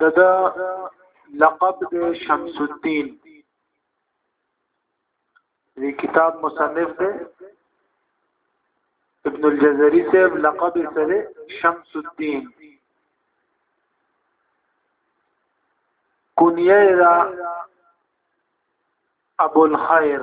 ددا لقب د شمس الدین دې کتاب مصنف دی ابن الجزري صاحب لقب سره شمس الدین کنیه را ابو الخير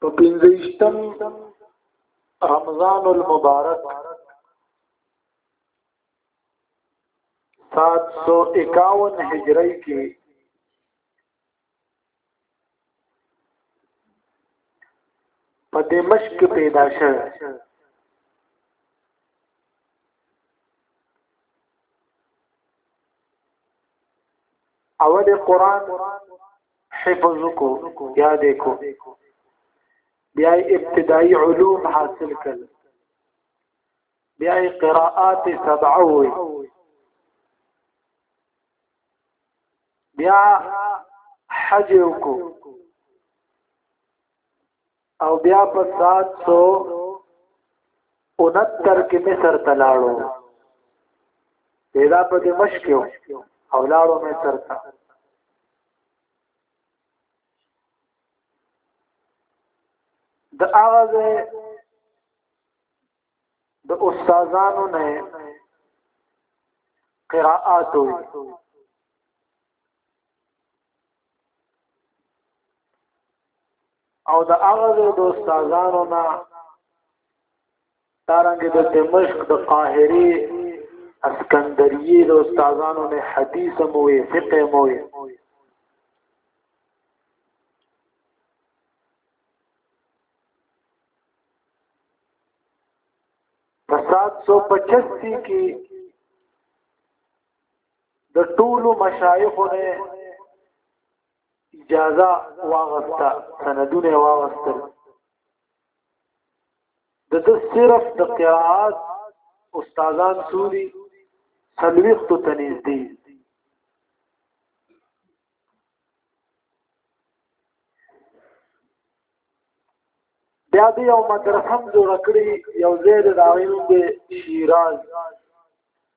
په پنځشتم رمضان المبارک 751 هجری کې په دمشق کې پیدا شوه اول قران حفظ کو یاد کو بیا ابتدایي علوم حاصل کړ بیا قراءات سبعه وي بیا حج کو او بیا په 769 کې مصر ته لاړو پیدا په دمشق کې او لاړو مصر ته د اواز د استادانو نه قراءات او د هغه د استادانو نه ترنګ د دمشق د قاهره اسکندریه د استادانو نه حدیث مو وی فقه مو وی په 785 کې د ټولو مشایخو نه اجازه واغسته سندونه واغستل د د صرف د قرائات استادان سوري سلوخت تنیز دی بیا دی یو مدرسه هم جوړ کړی یو ځای د داوین دی شیراز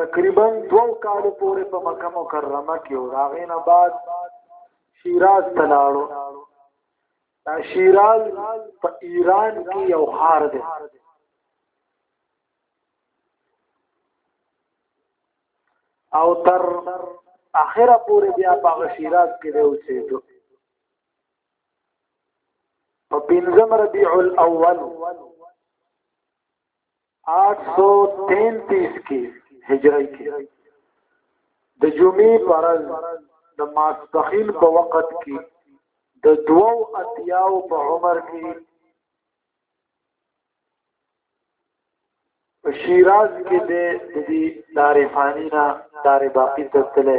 تقریبا دو کال پورې په مکه مکرمه کې او راغې نه بعد شیراز تلاړو دا شیراز په ایران کې یو خار دی او تر اخره پورې بیا په شیراز کې دی اوسېدو په پنځم ربيع الاول 833 کې هجری کې د جمعې پرز د ماسپخین په وخت کې د دوو اتیاو په عمر کې په شیراز کې د دې دار فانی نه دار باقی تتله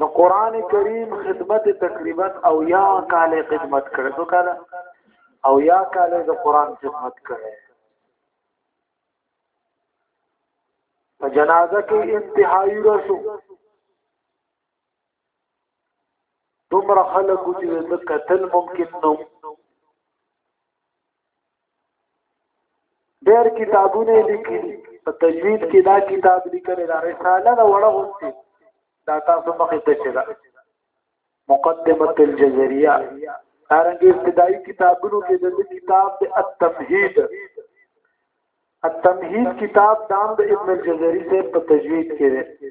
د قران کریم خدمت تقریبا او یا کال خدمت کړو تو کال او یا کال د قران خدمت کړو په جنازه کې انتهایی رسو دومره خلکو چې د قتل ممکن نو ډېر کتابونه لیکلي په تجوید کې دا کتاب لیکل دا رساله دا وړه غوښتي دا تاسو مخې ته شي دا مقدمه الجزريه دارنګ ابتدایي کتابونو کې د کتاب د التمهید التمهید کتاب دام د ابن الجزري سے په تجوید کې دی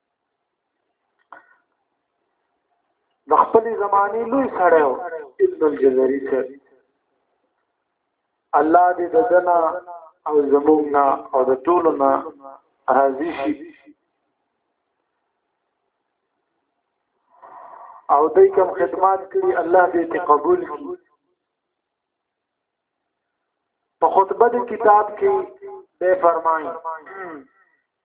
د خپل زماني لوی سړی و ابن الجزري سره الله دې د دنا او زموږنا او د ټولنا راضي شي او دای کوم خدمات کړی الله دې ته قبول کړي په خطبه د کتاب کې به فرمایي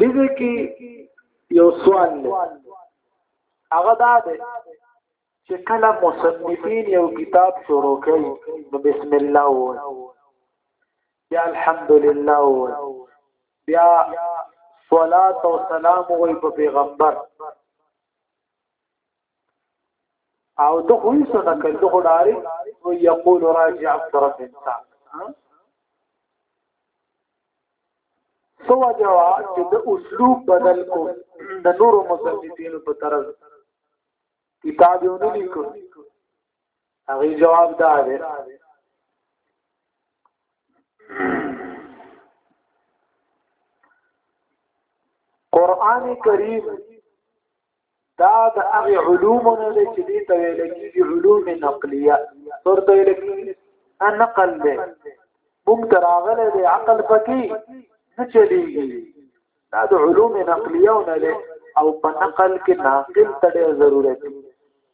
دې کې یو سوال دی هغه دا دی چې کله مصنفین یو کتاب شروع کوي نو بسم الله و یا الحمدلله و بیا صلات او سلام وي په پیغمبر او د خو یې څه نکړ د خو ډاري او یقول راجع طرف انسان سو جوا چې د اسلوب بدل کو د نورو مصنفینو په طرز کتاب یې نه لیکو هغه جواب دا دی قران کریم دا د هغه علوم نه دي چې دي ته ویل کېږي علوم نقلیه تر ته ویل کېږي نقل دی مونږ تراغله دی عقل پکې نه چلیږي دا د علوم نقلیه نه دي او په نقل کې ناقل تړي ضرورت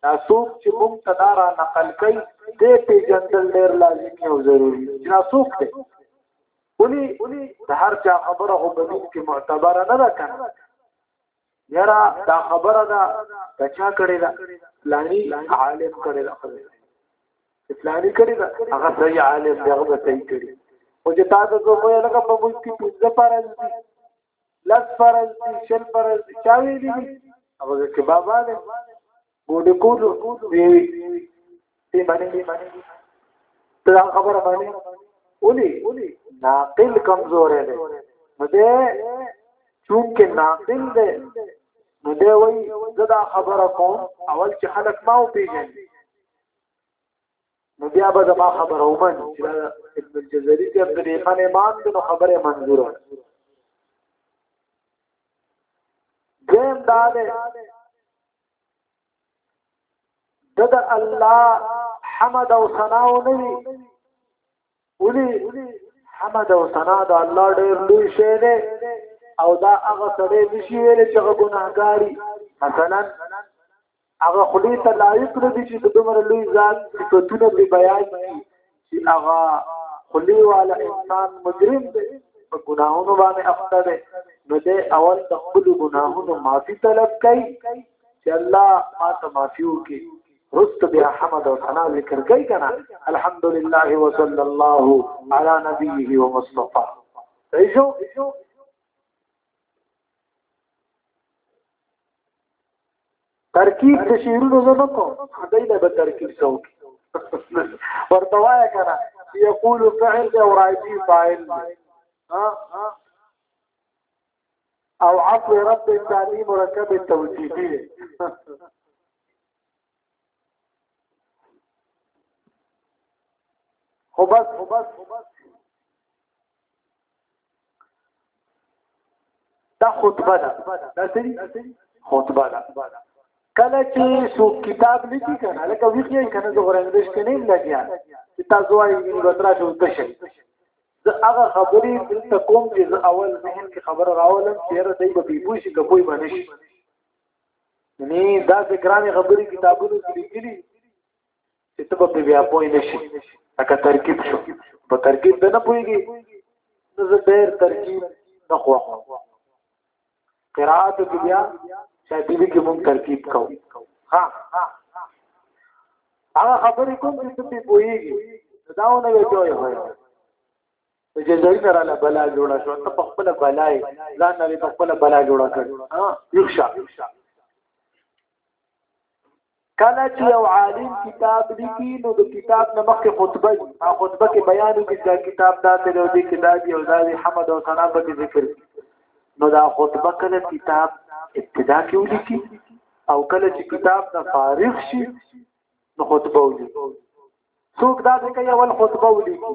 دا څوک چې مونږ تدارا نقل کوي دې په جندل ډیر لازمي او ضروري دا څوک دی ولي د هر چا خبره هو په دې کې معتبر نه ده کنه یرا دا خبره ده کچا کړی دا لانی عالم کړی دا خبره اسلامي کړی دا هغه صحیح عالم دی هغه صحیح کړی او چې تاسو زه په لګه په ملک کې پوزه پارل دي لس پارل دي شل پارل دي چا وی دي هغه کې بابا دی ګوډې کول وی وی دې باندې دا خبره باندې اولی ناقل کمزور دی نو دې چون کې ناقل دی نو دې وای زدا خبره کوم اول چې خلک ما او پیژن نو بیا به ما خبره ومن چې ابن الجزري چې عبد الرحمن امام نو خبره منظوره دیم دا ده دد الله حمد او ثنا او نوی ولي حمد او ثنا د الله ډېر لوی شی دی او دا هغه سره نشي ویل چې هغه ګناهګاری مثلا هغه خلی ته لایق نه دي چې د دومره لوی ذات صفاتونه به بیان چې هغه خلی والا انسان مجرم دی په ګناهونو باندې اخته دی نو دې اول د خپل ګناهونو معافي طلب کوي چې الله ما ته معافي وکړي رست بیا حمد او ثنا ذکر کوي کنه الحمدلله وصلی الله علی نبیه و مصطفی ایجو ترکیب د شعرونو زه نه کوم خدای له به ترکیب څوک ورته وایه کنه یقول فعل دی او راځي فاعل او عفو رب تعلیم مرکب توجیهی خو بس دا خطبه ده دا سری خطبه ده کله چې سو کتاب لیکي کنه لکه ویخی کنه د اورنګلیش کې نه لګیا چې تاسو وايي چې بترا شو ته شي زه هغه خبرې دلته کوم چې اول ذهن کې خبر راولم چې را دی به بيبوي شي کوی باندې شي نه دا ذکرانه خبرې کتابونو کې لیکلي چې ته به بیا پوه نه شي لکه ترکیب شو په ترکیب به نه پوهېږي نو زه ډېر ترکیب نه خوښ قرات کې بیا شاطبي کې مونږ ترکیب کوو ها هغه خبرې کوم چې ته به پوهېږي داونه به جوړ وي ته چې ځای نه رااله بلا جوړه شو ته په خپل بلای ځان نه په خپل بلا جوړه کړ ها یو شا کله چې یو عالم کتاب لیکي نو د کتاب نه مخکې خطبه وي او خطبه کې بیان وکړي دا کتاب دا ته دی او دې کې دا دی او دا دی حمد او ثنا به ذکر نو دا خطبه کله کتاب ابتدا کې ولیکي او کله چې کتاب نه فارغ شي نو خطبه ولیکي څوک دا ځکه یو خطبه ولیکي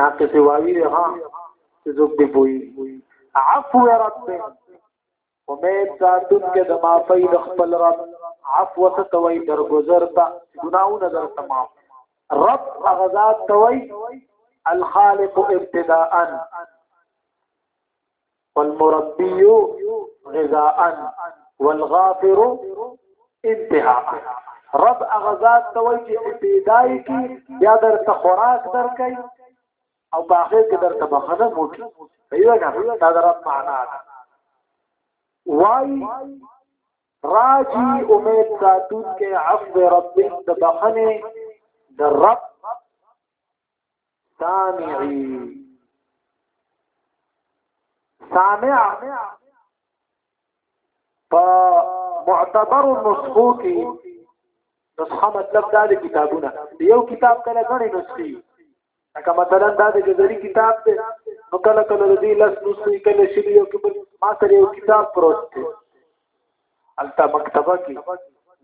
ناقص واوی دی ها چې زوب دی بوئی عفو رب امید ساتون کې د معافی د خپل رب عفو ستوي درگذر تا ګناونه درته معاف رب اغذات توي الخالق ابتداء والمربي غذاء والغافر انتهاء رب اغزاد ته وای چې ابتدای کی یا در ته خوراک درکې او په اخر کې در ته بخنه موټي ایو نه دا در معنا ده وای راجی امید ساتون کې عفو رب د بخنه د رب سامعي سامع په معتبر نسخو کې نسخه مطلب دا د کتابونه یو کتاب کله غني نسخي لکه مثلا دا د جزري کتاب دی نو کله کله د دې لس نسخي کله شي یو کې ما سره یو کتاب پروت دی الته مکتبه کې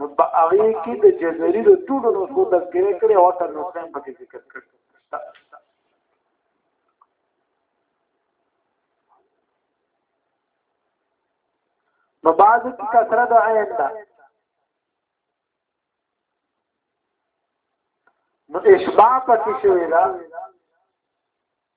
نو په هغه کې د جزري د ټولو نسخو تذکرې کړې او تر نو څنګه په ذکر کړ نو بعض کی کثره د عین ده نو اشباع پکې شوی ده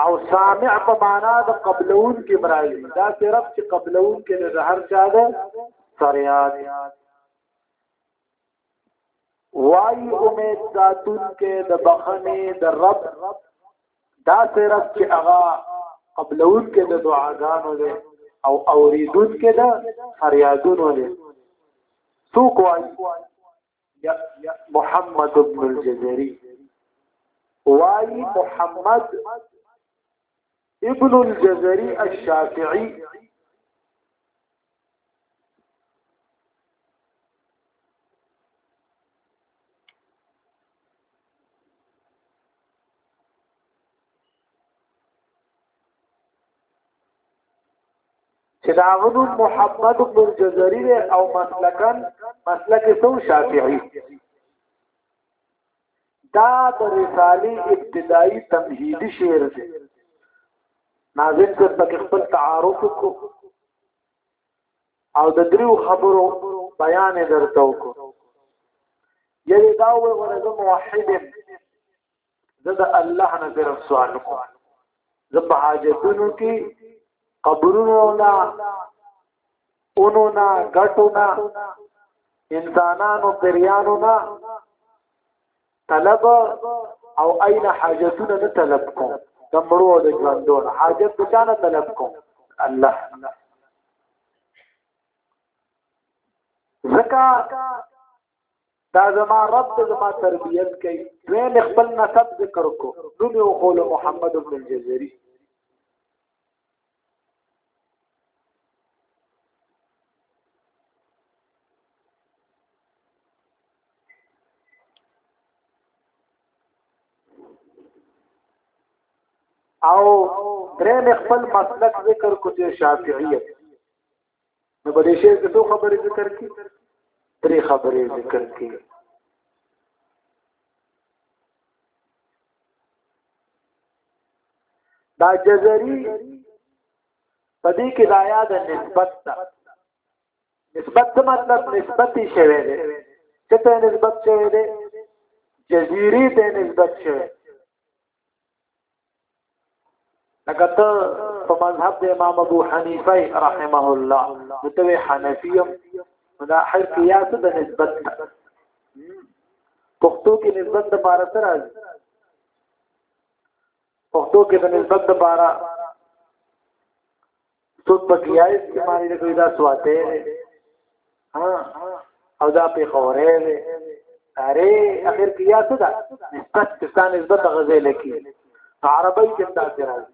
او سامع په معنا د قبلون کې برایي دا صرف چې قبلون کې د هر چا ده فریاد وای امید ساتون کې د بخنه د رب دا صرف چې هغه قبلون کې د دعاګانو ده او اوریدون کې ده فریادونو ده څوک وای محمد ابن الجزري وای محمد ابن الجزري الشافعي چې دا غنو محمد بن الجزري او مسلکن مسلک سو شافعي دا د رسالي ابتدایي تمهیدي شعر دی ناظم څخه پکې خپل تعارف کو او د دریو خبرو بیان درته وکړو یوه دا وې ورته موحد زه د الله نه صرف سوال کوم زه په حاجتونو کې قبرونو نه اونو نه غټو نه انسانانو پریانو نه طلب او اين حاجتونه نه طلب کوم د مړو او د ژوندو حاجت د چا نه طلب کوم الله زکا دا زما رب ته زما تربیت کوي دوی مې خپل نسب ذکر کو نو مې وقول محمد ابن الجزري او درې مې خپل مسلک ذکر کو چې شافعیت نو په دې شی کې څو خبرې ذکر کړي درې خبرې ذکر کړي دا جزري په دې کې دا یاد نسبت ده نسبت څه مطلب نسبت یې شوی دی څه ته نسبت شوی دی جزيري ته نسبت شوی لکه ته په مذهب د امام ابو حنیفه رحمه الله ته حنفیم دا هر قیاس د نسبت پښتو کې نسبت د بار سره پښتو کې د نسبت د بار څوک په ګیایس کې باندې کوي دا سواته ها او دا په خوره وي اره اخر کې یا څه ده نسبت پاکستان نسبت غزې لکی عربی کې دا راځي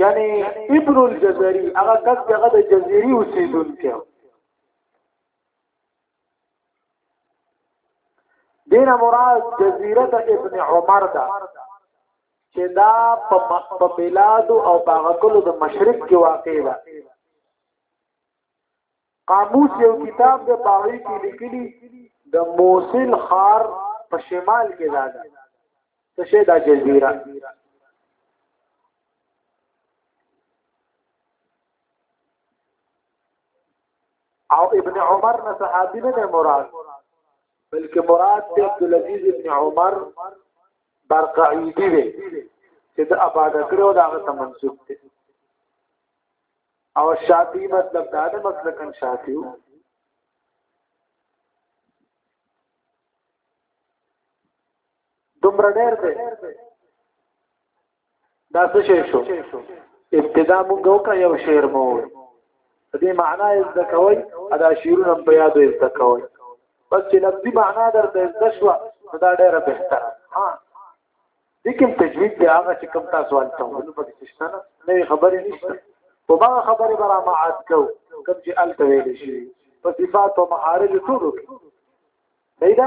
یعنی ابن الجزری هغه کس هغه د جزيري اوسیدونکو دین مراد جزیره د ابن عمر دا چې دا په بلاد او باغکلو د مشرق کې واقع ده قاموس یو کتاب د باوی کې لیکلي د موصل خار په شمال کې ده څه شي دا جزیره او ابن عمر نه صحابي نه دی مراد بلکې مراد دی عبد العزيز ابن عمر برقعيدي دی چې د آباد کړو دا ته منسوب دی او شافعي مطلب دا ده مسلکن شافعي دومره ډېر دی دا څه شی شو ابتدا موږ وکړ یو شعر مو دې معنا یې د کوي ادا شعرونه په یاد یې د کوي بس چې لفظي معنا درته د شو دا ډیره بهتره ها لیکن تجوید دی هغه چې کوم تاسو ولته نو په کې شته نه خبرې نشته په ما خبرې برا ما عاد کو کوم چې الته ویل شي په صفات او معارج ټول کې پیدا